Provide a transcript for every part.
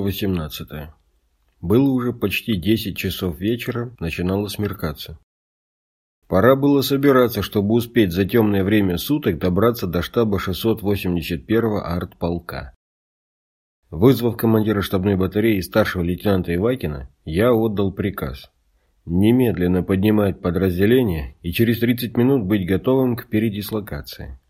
Глава 18. Было уже почти 10 часов вечера, начинало смеркаться. Пора было собираться, чтобы успеть за темное время суток добраться до штаба 681-го артполка. Вызвав командира штабной батареи старшего лейтенанта Ивакина, я отдал приказ. Немедленно поднимать подразделение и через 30 минут быть готовым к передислокации.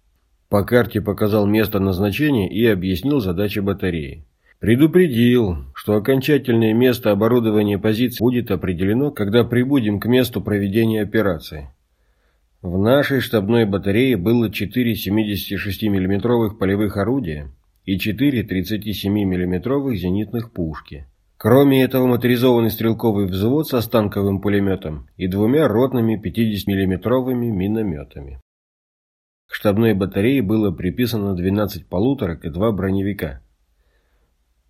По карте показал место назначения и объяснил задачи батареи. Предупредил, что окончательное место оборудования позиции будет определено, когда прибудем к месту проведения операции. В нашей штабной батарее было 4 76 миллиметровых полевых орудия и 4 37 миллиметровых зенитных пушки. Кроме этого, моторизованный стрелковый взвод со станковым пулеметом и двумя ротными 50 миллиметровыми минометами. К штабной батарее было приписано 12 полуторок и два броневика –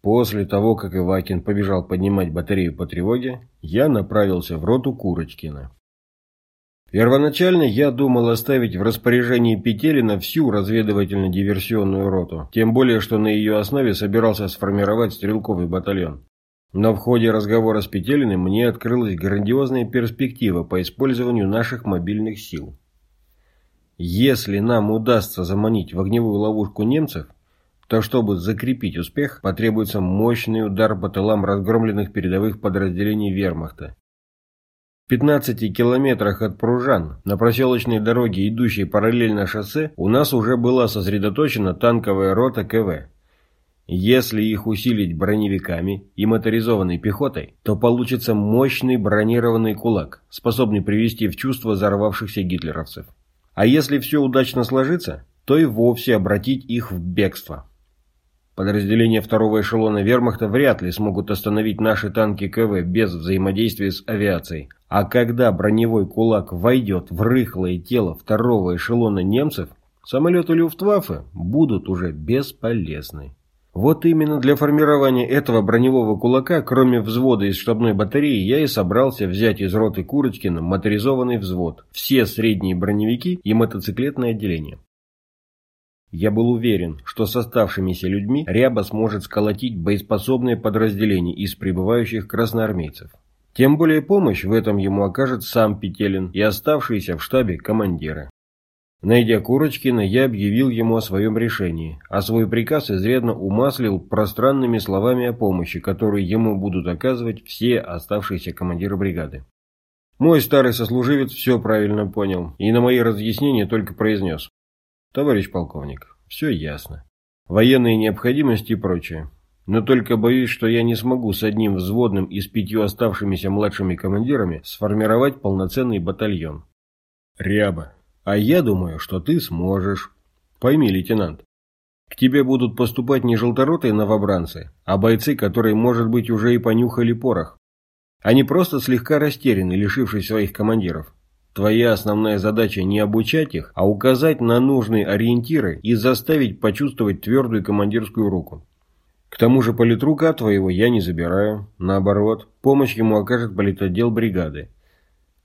После того, как Ивакин побежал поднимать батарею по тревоге, я направился в роту Курочкина. Первоначально я думал оставить в распоряжении Петелина всю разведывательно-диверсионную роту, тем более, что на ее основе собирался сформировать стрелковый батальон. Но в ходе разговора с Петелиным мне открылась грандиозная перспектива по использованию наших мобильных сил. Если нам удастся заманить в огневую ловушку немцев, то чтобы закрепить успех, потребуется мощный удар по тылам разгромленных передовых подразделений вермахта. В 15 километрах от Пружан, на проселочной дороге, идущей параллельно шоссе, у нас уже была сосредоточена танковая рота КВ. Если их усилить броневиками и моторизованной пехотой, то получится мощный бронированный кулак, способный привести в чувство взорвавшихся гитлеровцев. А если все удачно сложится, то и вовсе обратить их в бегство. Подразделения второго эшелона вермахта вряд ли смогут остановить наши танки КВ без взаимодействия с авиацией. А когда броневой кулак войдет в рыхлое тело второго эшелона немцев, самолеты Люфтваффе будут уже бесполезны. Вот именно для формирования этого броневого кулака, кроме взвода из штабной батареи, я и собрался взять из роты Курочкина моторизованный взвод, все средние броневики и мотоциклетное отделение. Я был уверен, что с оставшимися людьми Ряба сможет сколотить боеспособное подразделение из прибывающих красноармейцев. Тем более помощь в этом ему окажет сам Петелин и оставшиеся в штабе командиры. Найдя Курочкина, я объявил ему о своем решении, а свой приказ изрядно умаслил пространными словами о помощи, которые ему будут оказывать все оставшиеся командиры бригады. Мой старый сослуживец все правильно понял и на мои разъяснения только произнес. Товарищ полковник, все ясно. Военные необходимости и прочее. Но только боюсь, что я не смогу с одним взводным и с пятью оставшимися младшими командирами сформировать полноценный батальон. Ряба, а я думаю, что ты сможешь. Пойми, лейтенант, к тебе будут поступать не желторотые новобранцы, а бойцы, которые, может быть, уже и понюхали порох. Они просто слегка растеряны, лишившись своих командиров. Твоя основная задача не обучать их, а указать на нужные ориентиры и заставить почувствовать твердую командирскую руку. К тому же политрука твоего я не забираю. Наоборот, помощь ему окажет политотдел бригады.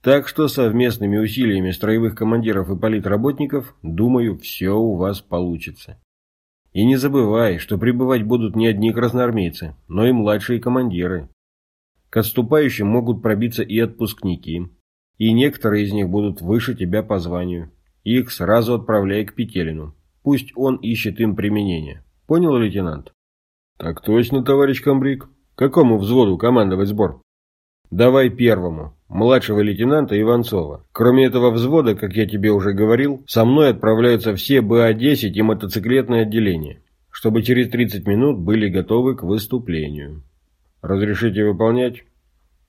Так что совместными усилиями строевых командиров и политработников, думаю, все у вас получится. И не забывай, что прибывать будут не одни красноармейцы, но и младшие командиры. К отступающим могут пробиться и отпускники. И некоторые из них будут выше тебя по званию. Их сразу отправляй к Петелину. Пусть он ищет им применение. Понял, лейтенант? Так точно, товарищ комбриг. Какому взводу командовать сбор? Давай первому, младшего лейтенанта Иванцова. Кроме этого взвода, как я тебе уже говорил, со мной отправляются все БА-10 и мотоциклетное отделение, чтобы через 30 минут были готовы к выступлению. Разрешите выполнять?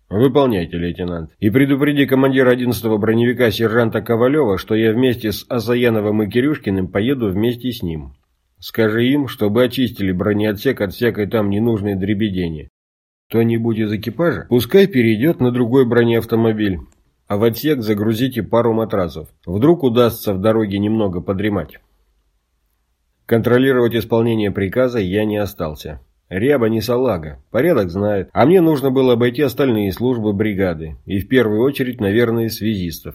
«Выполняйте, лейтенант. И предупреди командира 11-го броневика сержанта Ковалева, что я вместе с Азаяновым и Кирюшкиным поеду вместе с ним. Скажи им, чтобы очистили бронеотсек от всякой там ненужной дребедени. Кто-нибудь из экипажа пускай перейдет на другой бронеавтомобиль, а в отсек загрузите пару матрасов. Вдруг удастся в дороге немного подремать». Контролировать исполнение приказа я не остался. Ряба не салага, порядок знает, а мне нужно было обойти остальные службы бригады, и в первую очередь, наверное, связистов.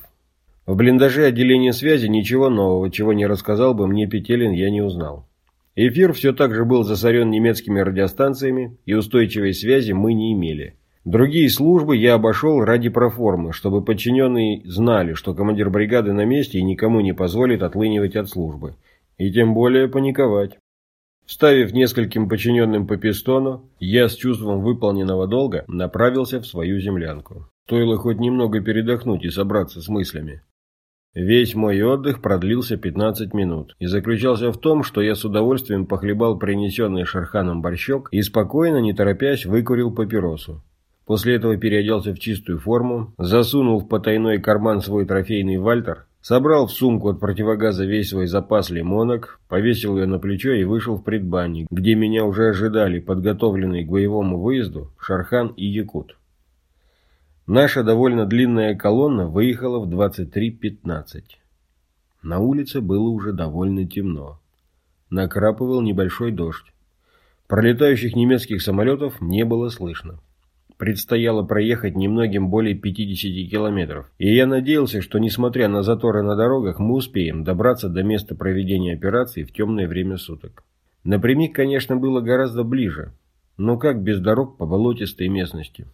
В блиндаже отделения связи ничего нового, чего не рассказал бы мне Петелин, я не узнал. Эфир все так же был засорен немецкими радиостанциями, и устойчивой связи мы не имели. Другие службы я обошел ради проформы, чтобы подчиненные знали, что командир бригады на месте и никому не позволит отлынивать от службы. И тем более паниковать. Вставив нескольким подчиненным по пистону, я с чувством выполненного долга направился в свою землянку. Стоило хоть немного передохнуть и собраться с мыслями. Весь мой отдых продлился 15 минут и заключался в том, что я с удовольствием похлебал принесенный Шарханом борщок и спокойно, не торопясь, выкурил папиросу. После этого переоделся в чистую форму, засунул в потайной карман свой трофейный вальтер, собрал в сумку от противогаза весь свой запас лимонок, повесил ее на плечо и вышел в предбанник, где меня уже ожидали подготовленные к боевому выезду Шархан и Якут. Наша довольно длинная колонна выехала в 23.15. На улице было уже довольно темно. Накрапывал небольшой дождь. Пролетающих немецких самолетов не было слышно. Предстояло проехать немногим более 50 километров, и я надеялся, что несмотря на заторы на дорогах, мы успеем добраться до места проведения операции в темное время суток. Напрямик, конечно, было гораздо ближе, но как без дорог по болотистой местности.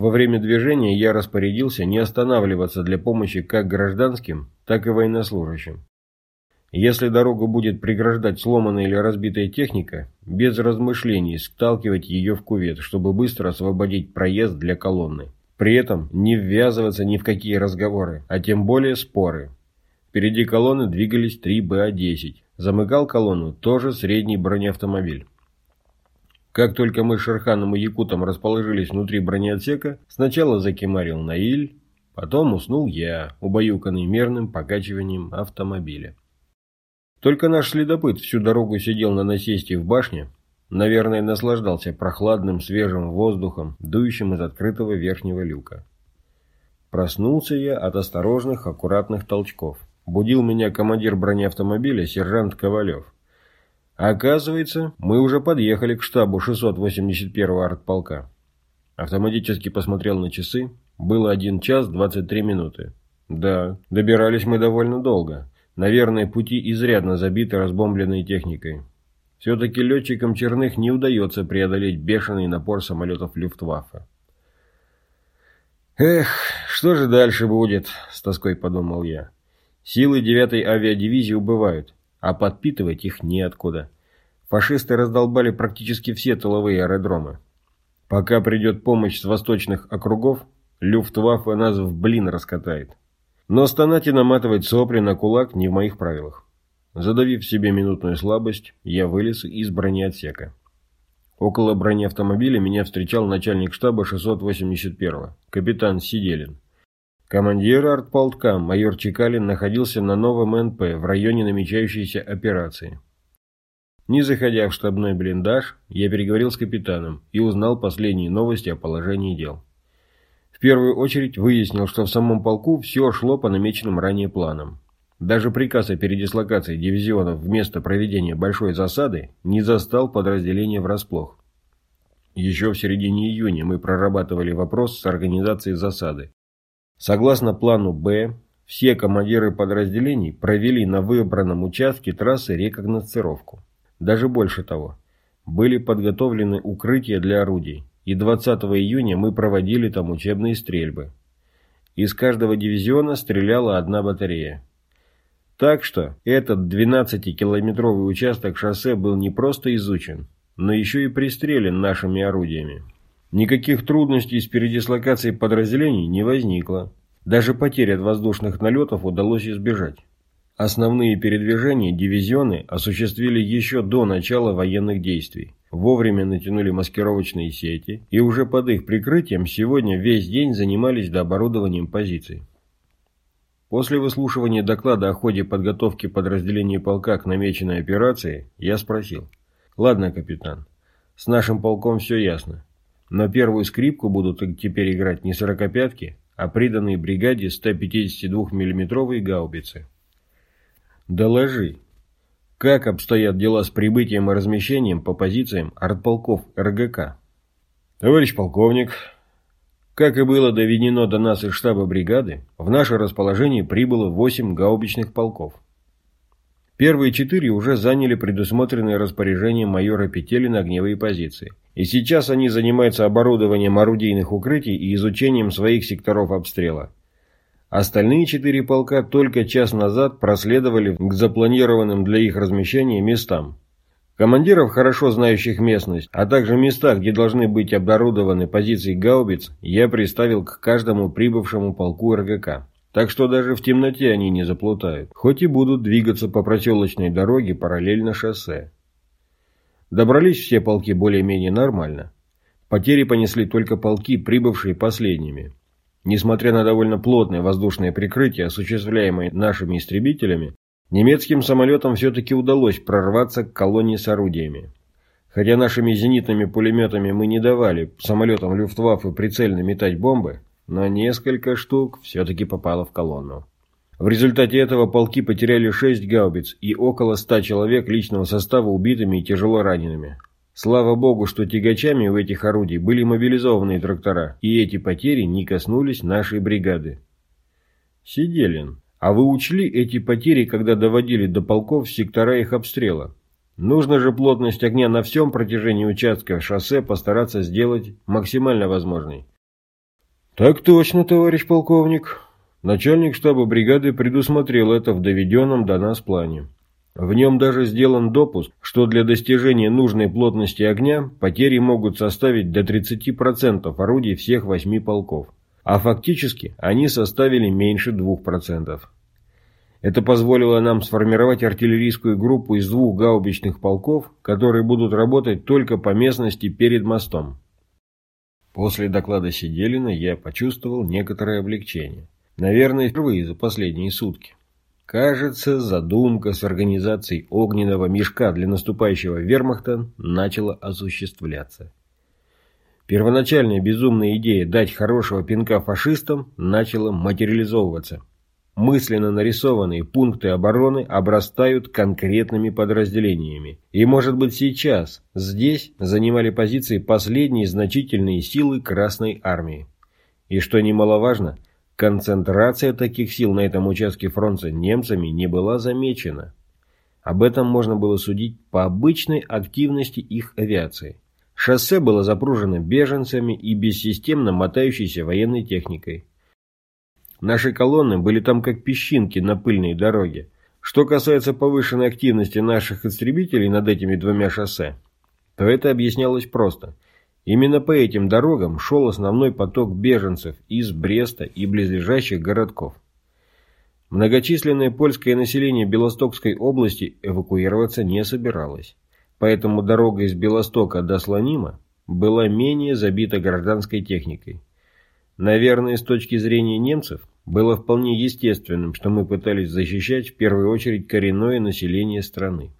Во время движения я распорядился не останавливаться для помощи как гражданским, так и военнослужащим. Если дорогу будет преграждать сломанная или разбитая техника, без размышлений сталкивать ее в кувет, чтобы быстро освободить проезд для колонны. При этом не ввязываться ни в какие разговоры, а тем более споры. Впереди колонны двигались три БА-10. Замыкал колонну тоже средний бронеавтомобиль. Как только мы с Шерханом и Якутом расположились внутри бронеотсека, сначала закимарил Наиль, потом уснул я, убаюканный мерным покачиванием автомобиля. Только наш следопыт всю дорогу сидел на насесте в башне, наверное, наслаждался прохладным свежим воздухом, дующим из открытого верхнего люка. Проснулся я от осторожных, аккуратных толчков. Будил меня командир бронеавтомобиля сержант Ковалев. Оказывается, мы уже подъехали к штабу 681-го артполка. Автоматически посмотрел на часы. Было 1 час 23 минуты. Да, добирались мы довольно долго. Наверное, пути изрядно забиты разбомбленной техникой. Все-таки летчикам Черных не удается преодолеть бешеный напор самолетов Люфтваффе. «Эх, что же дальше будет?» – с тоской подумал я. «Силы 9-й авиадивизии убывают а подпитывать их неоткуда. Фашисты раздолбали практически все тыловые аэродромы. Пока придет помощь с восточных округов, Люфтваффе нас в блин раскатает. Но стонать и наматывать сопли на кулак не в моих правилах. Задавив себе минутную слабость, я вылез из бронеотсека. Около бронеавтомобиля меня встречал начальник штаба 681-го, капитан Сиделин. Командир артполка майор Чекалин находился на новом НП в районе намечающейся операции. Не заходя в штабной блиндаж, я переговорил с капитаном и узнал последние новости о положении дел. Первую очередь выяснил, что в самом полку все шло по намеченным ранее планам. Даже приказ о передислокации дивизионов вместо проведения большой засады не застал подразделение врасплох. Еще в середине июня мы прорабатывали вопрос с организацией засады. Согласно плану «Б», все командиры подразделений провели на выбранном участке трассы рекогносцировку. Даже больше того, были подготовлены укрытия для орудий, и 20 июня мы проводили там учебные стрельбы. Из каждого дивизиона стреляла одна батарея. Так что этот 12-километровый участок шоссе был не просто изучен, но еще и пристрелен нашими орудиями. Никаких трудностей с передислокацией подразделений не возникло. Даже потерь от воздушных налетов удалось избежать. Основные передвижения дивизионы осуществили еще до начала военных действий. Вовремя натянули маскировочные сети и уже под их прикрытием сегодня весь день занимались дооборудованием позиций. После выслушивания доклада о ходе подготовки подразделений полка к намеченной операции, я спросил. «Ладно, капитан, с нашим полком все ясно. Но первую скрипку будут теперь играть не сорокопятки, а приданные бригаде 152 миллиметровые гаубицы. Доложи, как обстоят дела с прибытием и размещением по позициям артполков РГК? Товарищ полковник, как и было доведено до нас из штаба бригады, в наше расположение прибыло 8 гаубичных полков. Первые четыре уже заняли предусмотренные распоряжением майора Петелина огневые позиции. И сейчас они занимаются оборудованием орудийных укрытий и изучением своих секторов обстрела. Остальные четыре полка только час назад проследовали к запланированным для их размещения местам. Командиров, хорошо знающих местность, а также места, где должны быть оборудованы позиции гаубиц, я приставил к каждому прибывшему полку РГК. Так что даже в темноте они не заплутают, хоть и будут двигаться по проселочной дороге параллельно шоссе. Добрались все полки более-менее нормально. Потери понесли только полки, прибывшие последними. Несмотря на довольно плотное воздушное прикрытие, осуществляемое нашими истребителями, немецким самолетам все-таки удалось прорваться к колонии с орудиями. Хотя нашими зенитными пулеметами мы не давали самолетам Люфтваффе прицельно метать бомбы, но несколько штук все-таки попало в колонну. В результате этого полки потеряли 6 гаубиц и около 100 человек личного состава убитыми и тяжело ранеными. Слава богу, что тягачами у этих орудий были мобилизованные трактора, и эти потери не коснулись нашей бригады. Сиделин, а вы учли эти потери, когда доводили до полков сектора их обстрела? Нужно же плотность огня на всем протяжении участка шоссе постараться сделать максимально возможной. «Так точно, товарищ полковник. Начальник штаба бригады предусмотрел это в доведенном до нас плане. В нем даже сделан допуск, что для достижения нужной плотности огня потери могут составить до 30% орудий всех восьми полков, а фактически они составили меньше 2%. Это позволило нам сформировать артиллерийскую группу из двух гаубичных полков, которые будут работать только по местности перед мостом. После доклада Сиделина я почувствовал некоторое облегчение. Наверное, впервые за последние сутки. Кажется, задумка с организацией огненного мешка для наступающего вермахта начала осуществляться. Первоначальная безумная идея дать хорошего пинка фашистам начала материализовываться – Мысленно нарисованные пункты обороны обрастают конкретными подразделениями. И может быть сейчас, здесь, занимали позиции последние значительные силы Красной Армии. И что немаловажно, концентрация таких сил на этом участке фронта немцами не была замечена. Об этом можно было судить по обычной активности их авиации. Шоссе было запружено беженцами и бессистемно мотающейся военной техникой. Наши колонны были там как песчинки на пыльной дороге. Что касается повышенной активности наших истребителей над этими двумя шоссе, то это объяснялось просто. Именно по этим дорогам шел основной поток беженцев из Бреста и близлежащих городков. Многочисленное польское население Белостокской области эвакуироваться не собиралось, поэтому дорога из Белостока до Слонима была менее забита гражданской техникой. Наверное, с точки зрения немцев, было вполне естественным, что мы пытались защищать в первую очередь коренное население страны.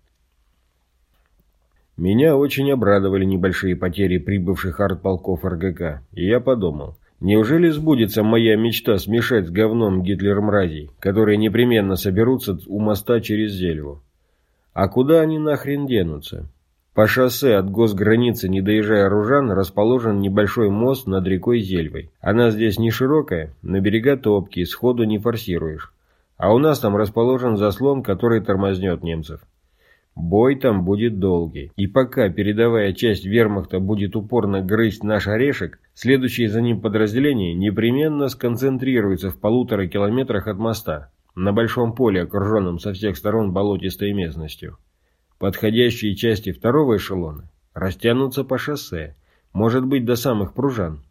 Меня очень обрадовали небольшие потери прибывших артполков РГК, и я подумал, неужели сбудется моя мечта смешать с говном Гитлер-мразей, которые непременно соберутся у моста через Зельву? А куда они нахрен денутся? По шоссе от госграницы, не доезжая Ружан, расположен небольшой мост над рекой Зельвой. Она здесь не широкая, на берега топкие, сходу не форсируешь. А у нас там расположен заслон, который тормознет немцев. Бой там будет долгий. И пока передовая часть вермахта будет упорно грызть наш орешек, следующие за ним подразделения непременно сконцентрируются в полутора километрах от моста, на большом поле, окруженном со всех сторон болотистой местностью. Подходящие части второго эшелона растянутся по шоссе, может быть до самых пружан.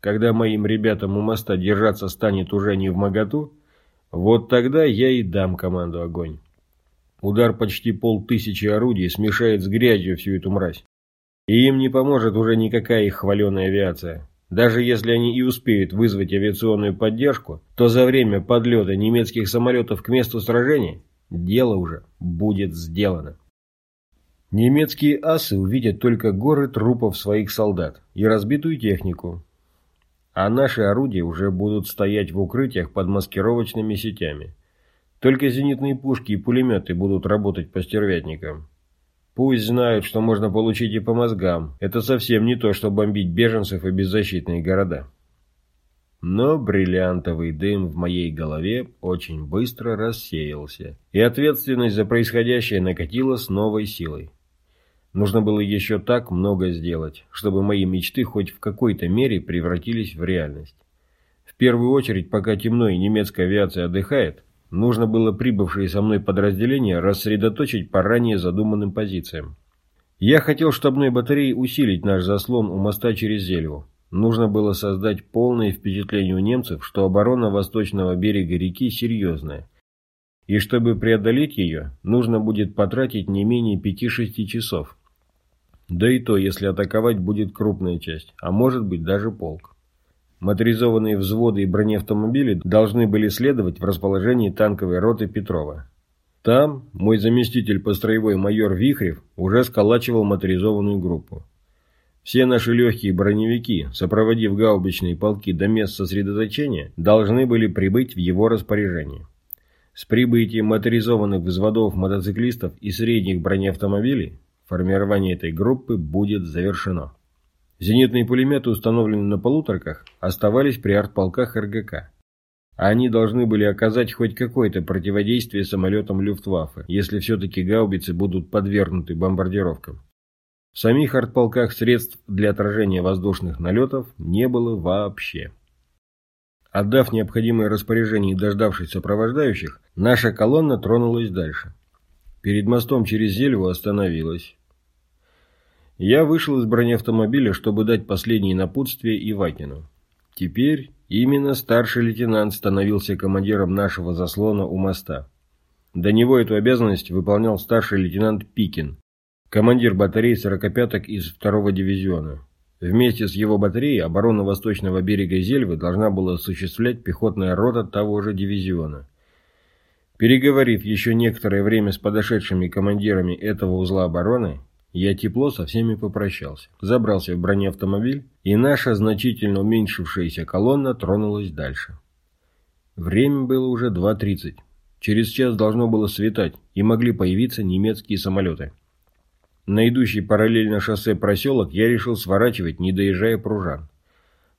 Когда моим ребятам у моста держаться станет уже не в моготу, вот тогда я и дам команду огонь. Удар почти полтысячи орудий смешает с грязью всю эту мразь. И им не поможет уже никакая их хваленая авиация. Даже если они и успеют вызвать авиационную поддержку, то за время подлета немецких самолетов к месту сражения дело уже будет сделано. Немецкие асы увидят только горы трупов своих солдат и разбитую технику, а наши орудия уже будут стоять в укрытиях под маскировочными сетями. Только зенитные пушки и пулеметы будут работать по стервятникам. Пусть знают, что можно получить и по мозгам. Это совсем не то, что бомбить беженцев и беззащитные города. Но бриллиантовый дым в моей голове очень быстро рассеялся, и ответственность за происходящее накатила с новой силой. Нужно было еще так много сделать, чтобы мои мечты хоть в какой-то мере превратились в реальность. В первую очередь, пока темно и немецкая авиация отдыхает, нужно было прибывшие со мной подразделения рассредоточить по ранее задуманным позициям. Я хотел штабной батареей усилить наш заслон у моста через Зельву. Нужно было создать полное впечатление у немцев, что оборона восточного берега реки серьезная. И чтобы преодолеть ее, нужно будет потратить не менее 5-6 часов. Да и то, если атаковать будет крупная часть, а может быть даже полк. Моторизованные взводы и бронеавтомобили должны были следовать в расположении танковой роты Петрова. Там мой заместитель по строевой майор Вихрев уже сколачивал моторизованную группу. Все наши легкие броневики, сопроводив гаубичные полки до мест сосредоточения, должны были прибыть в его распоряжение. С прибытием моторизованных взводов мотоциклистов и средних бронеавтомобилей формирование этой группы будет завершено. Зенитные пулеметы, установленные на полуторках, оставались при артполках РГК они должны были оказать хоть какое-то противодействие самолетам Люфтваффе, если все-таки гаубицы будут подвергнуты бомбардировкам. В самих артполках средств для отражения воздушных налетов не было вообще. Отдав необходимые распоряжения и дождавшись сопровождающих, наша колонна тронулась дальше. Перед мостом через Зельву остановилась. Я вышел из бронеавтомобиля, чтобы дать последние напутствия Ивакину. Теперь именно старший лейтенант становился командиром нашего заслона у моста. До него эту обязанность выполнял старший лейтенант Пикин, командир батареи сорокопяток из второго дивизиона. Вместе с его батареей оборону восточного берега Зельвы должна была осуществлять пехотная рота того же дивизиона. Переговорив еще некоторое время с подошедшими командирами этого узла обороны, я тепло со всеми попрощался, забрался в бронеавтомобиль, и наша значительно уменьшившаяся колонна тронулась дальше. Время было уже 2.30. Через час должно было светать, и могли появиться немецкие самолеты. На идущий параллельно шоссе проселок я решил сворачивать, не доезжая пружан.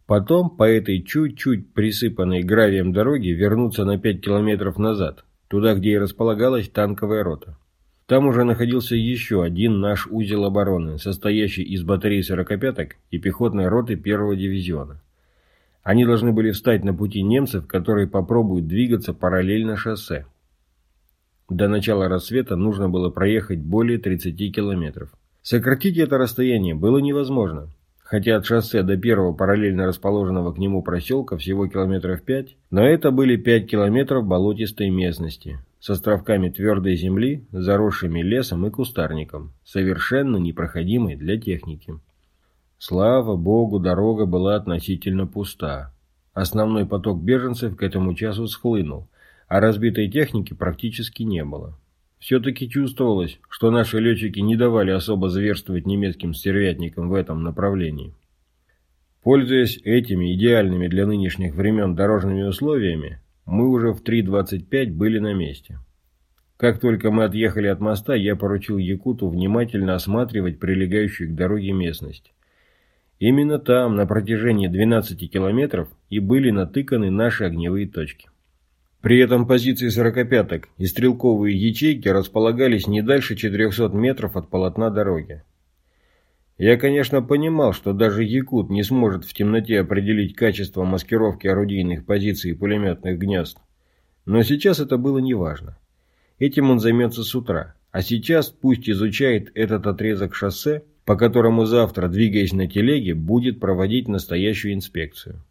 Потом по этой чуть-чуть присыпанной гравием дороге вернуться на 5 километров назад, туда, где и располагалась танковая рота. Там уже находился еще один наш узел обороны, состоящий из батареи сорокопяток и пехотной роты первого дивизиона. Они должны были встать на пути немцев, которые попробуют двигаться параллельно шоссе. До начала рассвета нужно было проехать более 30 километров. Сократить это расстояние было невозможно, хотя от шоссе до первого параллельно расположенного к нему проселка всего километров 5, но это были 5 километров болотистой местности, с островками твердой земли, заросшими лесом и кустарником, совершенно непроходимой для техники. Слава богу, дорога была относительно пуста. Основной поток беженцев к этому часу схлынул, а разбитой техники практически не было. Все-таки чувствовалось, что наши летчики не давали особо зверствовать немецким стервятникам в этом направлении. Пользуясь этими идеальными для нынешних времен дорожными условиями, мы уже в 3.25 были на месте. Как только мы отъехали от моста, я поручил Якуту внимательно осматривать прилегающую к дороге местность. Именно там, на протяжении 12 километров, и были натыканы наши огневые точки. При этом позиции сорокопяток и стрелковые ячейки располагались не дальше 400 метров от полотна дороги. Я, конечно, понимал, что даже Якут не сможет в темноте определить качество маскировки орудийных позиций и пулеметных гнезд. Но сейчас это было неважно. Этим он займется с утра, а сейчас пусть изучает этот отрезок шоссе, по которому завтра, двигаясь на телеге, будет проводить настоящую инспекцию.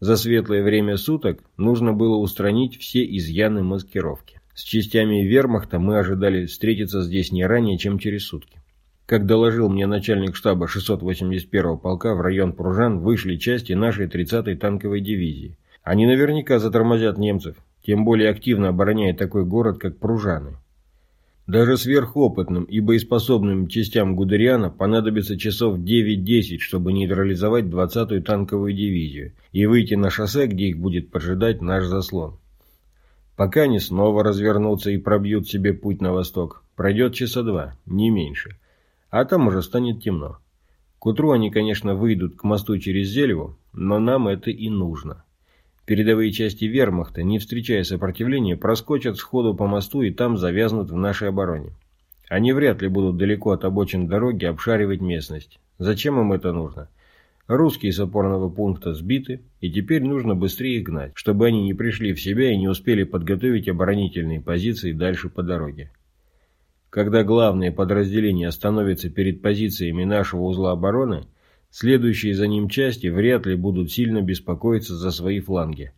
За светлое время суток нужно было устранить все изъяны маскировки. С частями вермахта мы ожидали встретиться здесь не ранее, чем через сутки. Как доложил мне начальник штаба 681-го полка, в район Пружан вышли части нашей 30-й танковой дивизии. Они наверняка затормозят немцев, тем более активно обороняя такой город, как Пружаны. Даже сверхопытным и боеспособным частям Гудериана понадобится часов 9-10, чтобы нейтрализовать 20-ю танковую дивизию и выйти на шоссе, где их будет поджидать наш заслон. Пока они снова развернутся и пробьют себе путь на восток, пройдет часа два, не меньше – а там уже станет темно. К утру они, конечно, выйдут к мосту через Зельву, но нам это и нужно. Передовые части вермахта, не встречая сопротивления, проскочат сходу по мосту и там завязнут в нашей обороне. Они вряд ли будут далеко от обочин дороги обшаривать местность. Зачем им это нужно? Русские с опорного пункта сбиты, и теперь нужно быстрее гнать, чтобы они не пришли в себя и не успели подготовить оборонительные позиции дальше по дороге. Когда главные подразделения остановятся перед позициями нашего узла обороны, следующие за ним части вряд ли будут сильно беспокоиться за свои фланги.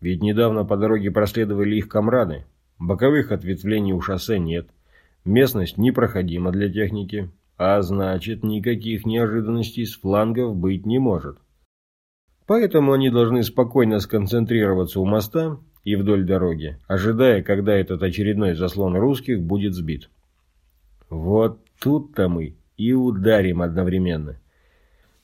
Ведь недавно по дороге проследовали их комрады, боковых ответвлений у шоссе нет, местность непроходима для техники, а значит, никаких неожиданностей с флангов быть не может. Поэтому они должны спокойно сконцентрироваться у моста и вдоль дороги, ожидая, когда этот очередной заслон русских будет сбит. Вот тут-то мы и ударим одновременно.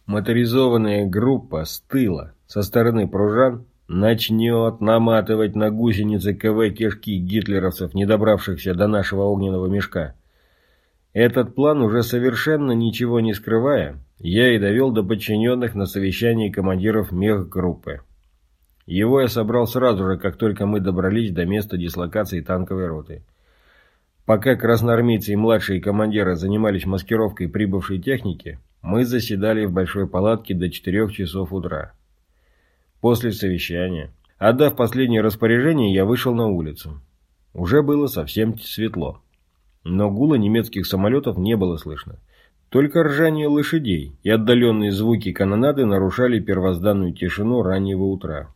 Моторизованная группа с тыла, со стороны пружан, начнет наматывать на гусеницы КВ кишки гитлеровцев, не добравшихся до нашего огненного мешка. Этот план, уже совершенно ничего не скрывая, я и довел до подчиненных на совещании командиров мехгруппы. Его я собрал сразу же, как только мы добрались до места дислокации танковой роты. Пока красноармейцы и младшие командиры занимались маскировкой прибывшей техники, мы заседали в большой палатке до 4 часов утра. После совещания, отдав последнее распоряжение, я вышел на улицу. Уже было совсем светло. Но гула немецких самолетов не было слышно. Только ржание лошадей и отдаленные звуки канонады нарушали первозданную тишину раннего утра.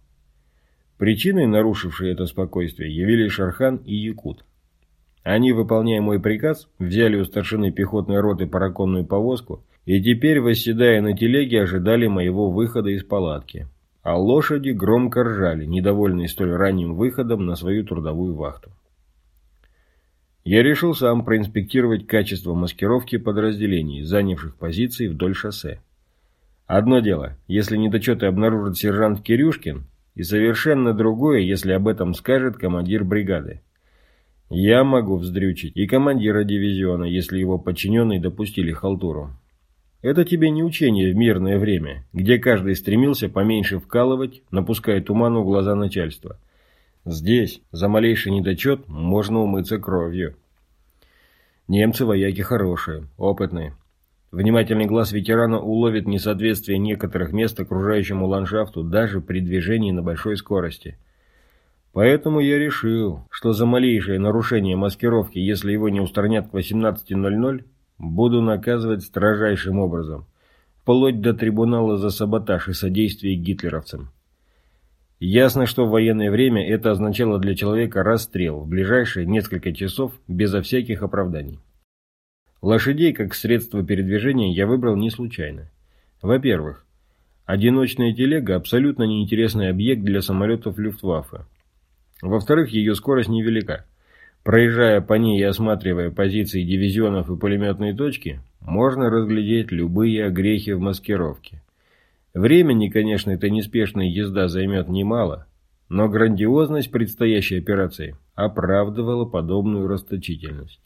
Причиной, нарушившей это спокойствие, явились Шархан и Якут. Они, выполняя мой приказ, взяли у старшины пехотной роты параконную повозку и теперь, восседая на телеге, ожидали моего выхода из палатки. А лошади громко ржали, недовольные столь ранним выходом на свою трудовую вахту. Я решил сам проинспектировать качество маскировки подразделений, занявших позиции вдоль шоссе. Одно дело, если недочеты обнаружит сержант Кирюшкин, и совершенно другое, если об этом скажет командир бригады. Я могу вздрючить и командира дивизиона, если его подчиненные допустили халтуру. Это тебе не учение в мирное время, где каждый стремился поменьше вкалывать, напуская туману в глаза начальства. Здесь за малейший недочет можно умыться кровью. Немцы вояки хорошие, опытные. Внимательный глаз ветерана уловит несоответствие некоторых мест окружающему ландшафту даже при движении на большой скорости. Поэтому я решил, что за малейшее нарушение маскировки, если его не устранят к 18.00, буду наказывать строжайшим образом, вплоть до трибунала за саботаж и содействие гитлеровцам. Ясно, что в военное время это означало для человека расстрел в ближайшие несколько часов безо всяких оправданий. Лошадей как средство передвижения я выбрал не случайно. Во-первых, одиночная телега – абсолютно неинтересный объект для самолетов Люфтваффе. Во-вторых, ее скорость невелика. Проезжая по ней и осматривая позиции дивизионов и пулеметные точки, можно разглядеть любые огрехи в маскировке. Времени, конечно, эта неспешная езда займет немало, но грандиозность предстоящей операции оправдывала подобную расточительность.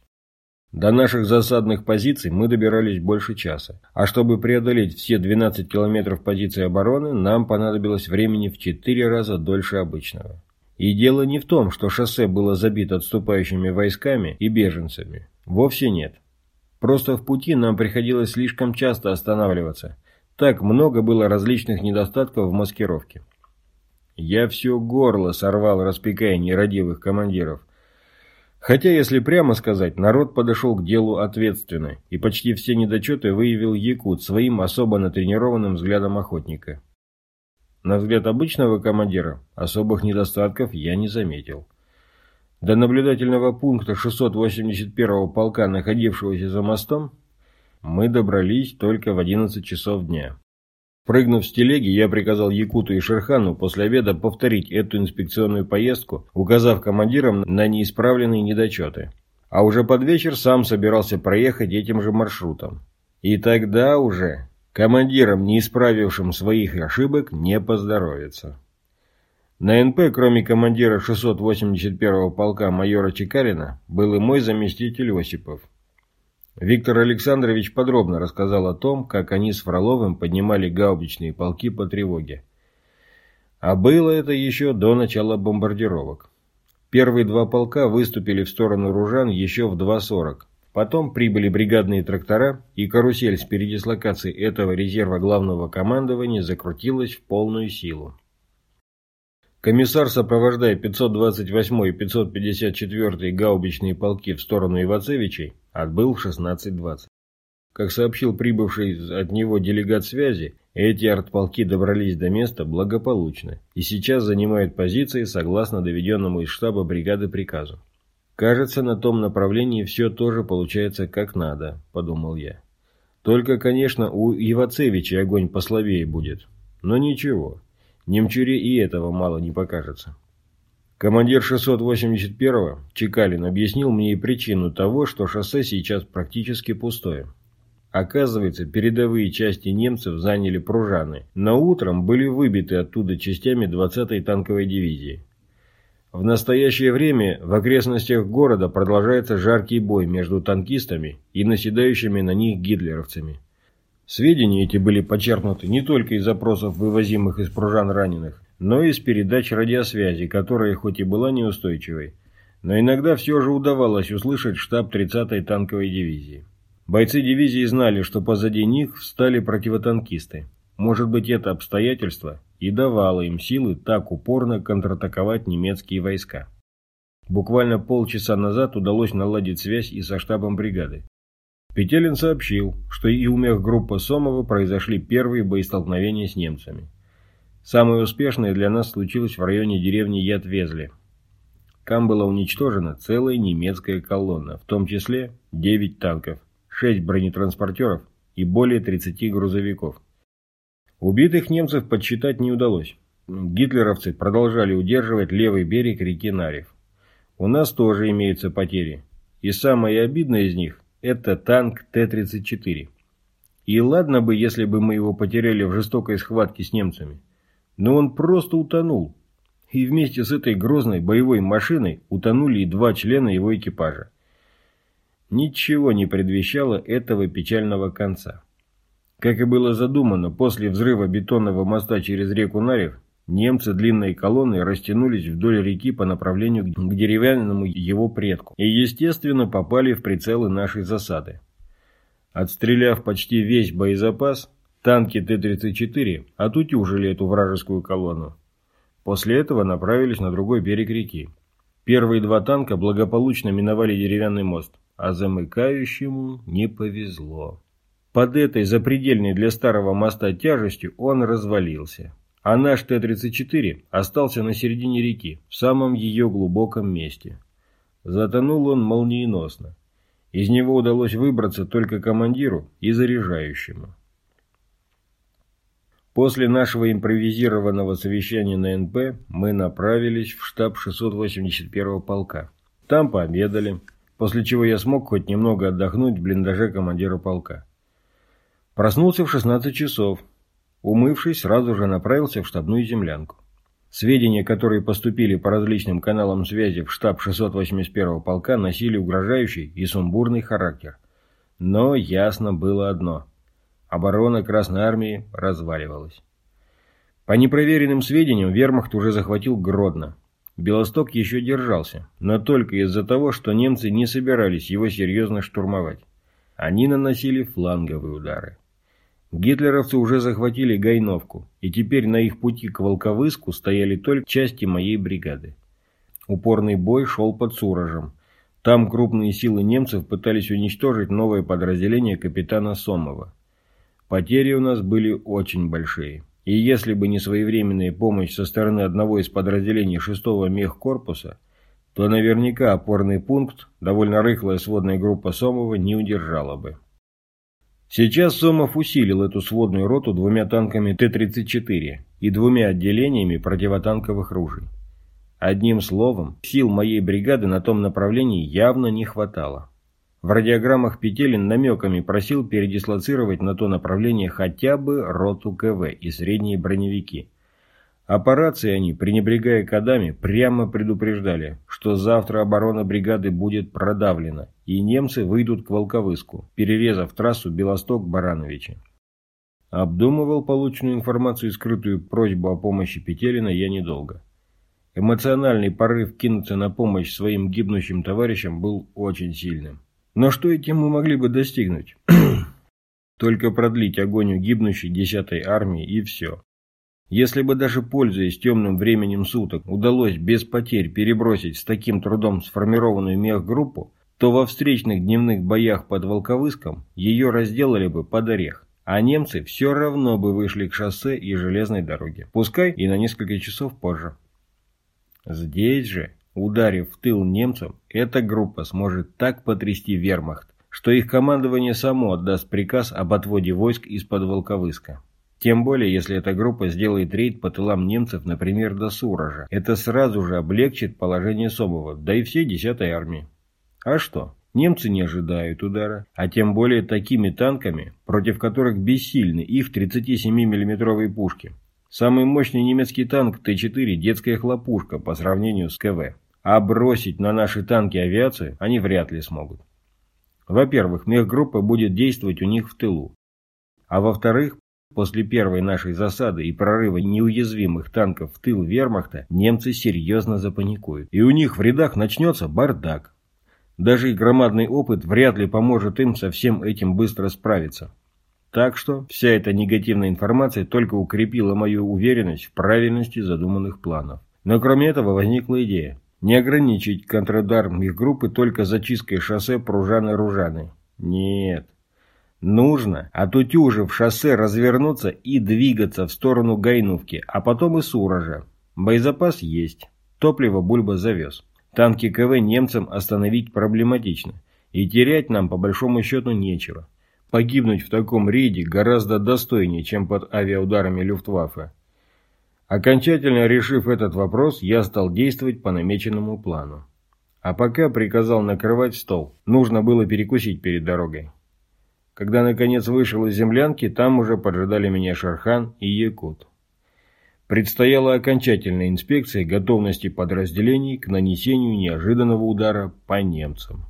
До наших засадных позиций мы добирались больше часа, а чтобы преодолеть все 12 километров позиции обороны, нам понадобилось времени в 4 раза дольше обычного. И дело не в том, что шоссе было забито отступающими войсками и беженцами. Вовсе нет. Просто в пути нам приходилось слишком часто останавливаться – так много было различных недостатков в маскировке. Я все горло сорвал, распекая нерадивых командиров. Хотя, если прямо сказать, народ подошел к делу ответственно, и почти все недочеты выявил Якут своим особо натренированным взглядом охотника. На взгляд обычного командира особых недостатков я не заметил. До наблюдательного пункта 681-го полка, находившегося за мостом, мы добрались только в 11 часов дня. Прыгнув с телеги, я приказал Якуту и Шерхану после обеда повторить эту инспекционную поездку, указав командирам на неисправленные недочеты. А уже под вечер сам собирался проехать этим же маршрутом. И тогда уже командирам, не исправившим своих ошибок, не поздоровится. На НП, кроме командира 681-го полка майора Чекалина, был и мой заместитель Осипов. Виктор Александрович подробно рассказал о том, как они с Фроловым поднимали гаубичные полки по тревоге. А было это еще до начала бомбардировок. Первые два полка выступили в сторону Ружан еще в 2.40. Потом прибыли бригадные трактора, и карусель с передислокацией этого резерва главного командования закрутилась в полную силу. Комиссар, сопровождая 528 и 554 гаубичные полки в сторону Ивацевичей, отбыл в 16.20. Как сообщил прибывший от него делегат связи, эти артполки добрались до места благополучно и сейчас занимают позиции согласно доведенному из штаба бригады приказу. «Кажется, на том направлении все тоже получается как надо», – подумал я. «Только, конечно, у Ивацевича огонь послабее будет. Но ничего, Немчуре и этого мало не покажется. Командир 681-го, Чекалин, объяснил мне и причину того, что шоссе сейчас практически пустое. Оказывается, передовые части немцев заняли Пружаны, но утром были выбиты оттуда частями 20-й танковой дивизии. В настоящее время в окрестностях города продолжается жаркий бой между танкистами и наседающими на них гитлеровцами. Сведения эти были почерпнуты не только из запросов, вывозимых из пружан раненых, но и из передач радиосвязи, которая хоть и была неустойчивой, но иногда все же удавалось услышать штаб 30-й танковой дивизии. Бойцы дивизии знали, что позади них встали противотанкисты. Может быть, это обстоятельство и давало им силы так упорно контратаковать немецкие войска. Буквально полчаса назад удалось наладить связь и со штабом бригады. Петелин сообщил, что и у мехгруппы Сомова произошли первые боестолкновения с немцами. Самое успешное для нас случилось в районе деревни Ятвезли. Там была уничтожена целая немецкая колонна, в том числе 9 танков, 6 бронетранспортеров и более 30 грузовиков. Убитых немцев подсчитать не удалось. Гитлеровцы продолжали удерживать левый берег реки Нарев. У нас тоже имеются потери. И самое обидное из них это танк Т-34. И ладно бы, если бы мы его потеряли в жестокой схватке с немцами. Но он просто утонул. И вместе с этой грозной боевой машиной утонули и два члена его экипажа. Ничего не предвещало этого печального конца. Как и было задумано, после взрыва бетонного моста через реку Нарев, Немцы длинной колонной растянулись вдоль реки по направлению к деревянному его предку и, естественно, попали в прицелы нашей засады. Отстреляв почти весь боезапас, танки Т-34 отутюжили эту вражескую колонну. После этого направились на другой берег реки. Первые два танка благополучно миновали деревянный мост, а замыкающему не повезло. Под этой запредельной для старого моста тяжестью он развалился а наш Т-34 остался на середине реки, в самом ее глубоком месте. Затонул он молниеносно. Из него удалось выбраться только командиру и заряжающему. После нашего импровизированного совещания на НП мы направились в штаб 681-го полка. Там пообедали, после чего я смог хоть немного отдохнуть в блиндаже командира полка. Проснулся в 16 часов, Умывшись, сразу же направился в штабную землянку. Сведения, которые поступили по различным каналам связи в штаб 681-го полка, носили угрожающий и сумбурный характер. Но ясно было одно. Оборона Красной Армии разваливалась. По непроверенным сведениям, вермахт уже захватил Гродно. Белосток еще держался, но только из-за того, что немцы не собирались его серьезно штурмовать. Они наносили фланговые удары. Гитлеровцы уже захватили Гайновку, и теперь на их пути к Волковыску стояли только части моей бригады. Упорный бой шел под Суражем. Там крупные силы немцев пытались уничтожить новое подразделение капитана Сомова. Потери у нас были очень большие. И если бы не своевременная помощь со стороны одного из подразделений 6-го мехкорпуса, то наверняка опорный пункт, довольно рыхлая сводная группа Сомова, не удержала бы. Сейчас Сомов усилил эту сводную роту двумя танками Т-34 и двумя отделениями противотанковых ружей. Одним словом, сил моей бригады на том направлении явно не хватало. В радиограммах Петелин намеками просил передислоцировать на то направление хотя бы роту КВ и средние броневики. Операции они, пренебрегая кодами, прямо предупреждали, что завтра оборона бригады будет продавлена, и немцы выйдут к Волковыску, перерезав трассу Белосток-Барановичи. Обдумывал полученную информацию и скрытую просьбу о помощи Петелина я недолго. Эмоциональный порыв кинуться на помощь своим гибнущим товарищам был очень сильным. Но что этим мы могли бы достигнуть? Только продлить огонь у гибнущей 10-й армии и все. Если бы даже пользуясь темным временем суток удалось без потерь перебросить с таким трудом сформированную мехгруппу, то во встречных дневных боях под Волковыском ее разделали бы под орех, а немцы все равно бы вышли к шоссе и железной дороге, пускай и на несколько часов позже. Здесь же, ударив в тыл немцам, эта группа сможет так потрясти вермахт, что их командование само отдаст приказ об отводе войск из-под Волковыска. Тем более, если эта группа сделает рейд по тылам немцев, например, до Суража. Это сразу же облегчит положение Собова, да и всей 10-й армии. А что? Немцы не ожидают удара, а тем более такими танками, против которых бессильны их 37 миллиметровые пушки. Самый мощный немецкий танк Т-4 – детская хлопушка по сравнению с КВ. А бросить на наши танки авиацию они вряд ли смогут. Во-первых, мехгруппа будет действовать у них в тылу. А во-вторых, После первой нашей засады и прорыва неуязвимых танков в тыл вермахта немцы серьезно запаникуют. И у них в рядах начнется бардак. Даже и громадный опыт вряд ли поможет им со всем этим быстро справиться. Так что вся эта негативная информация только укрепила мою уверенность в правильности задуманных планов. Но кроме этого возникла идея. Не ограничить контрадар их группы только зачисткой шоссе Пружаны-Ружаны. Нет, Нужно, отутюжив шоссе, развернуться и двигаться в сторону Гайнувки, а потом и Суража. Боезапас есть. Топливо Бульба завез. Танки КВ немцам остановить проблематично. И терять нам по большому счету нечего. Погибнуть в таком рейде гораздо достойнее, чем под авиаударами Люфтваффе. Окончательно решив этот вопрос, я стал действовать по намеченному плану. А пока приказал накрывать стол. Нужно было перекусить перед дорогой. Когда наконец вышел из землянки, там уже поджидали меня Шархан и Якут. Предстояла окончательная инспекция готовности подразделений к нанесению неожиданного удара по немцам.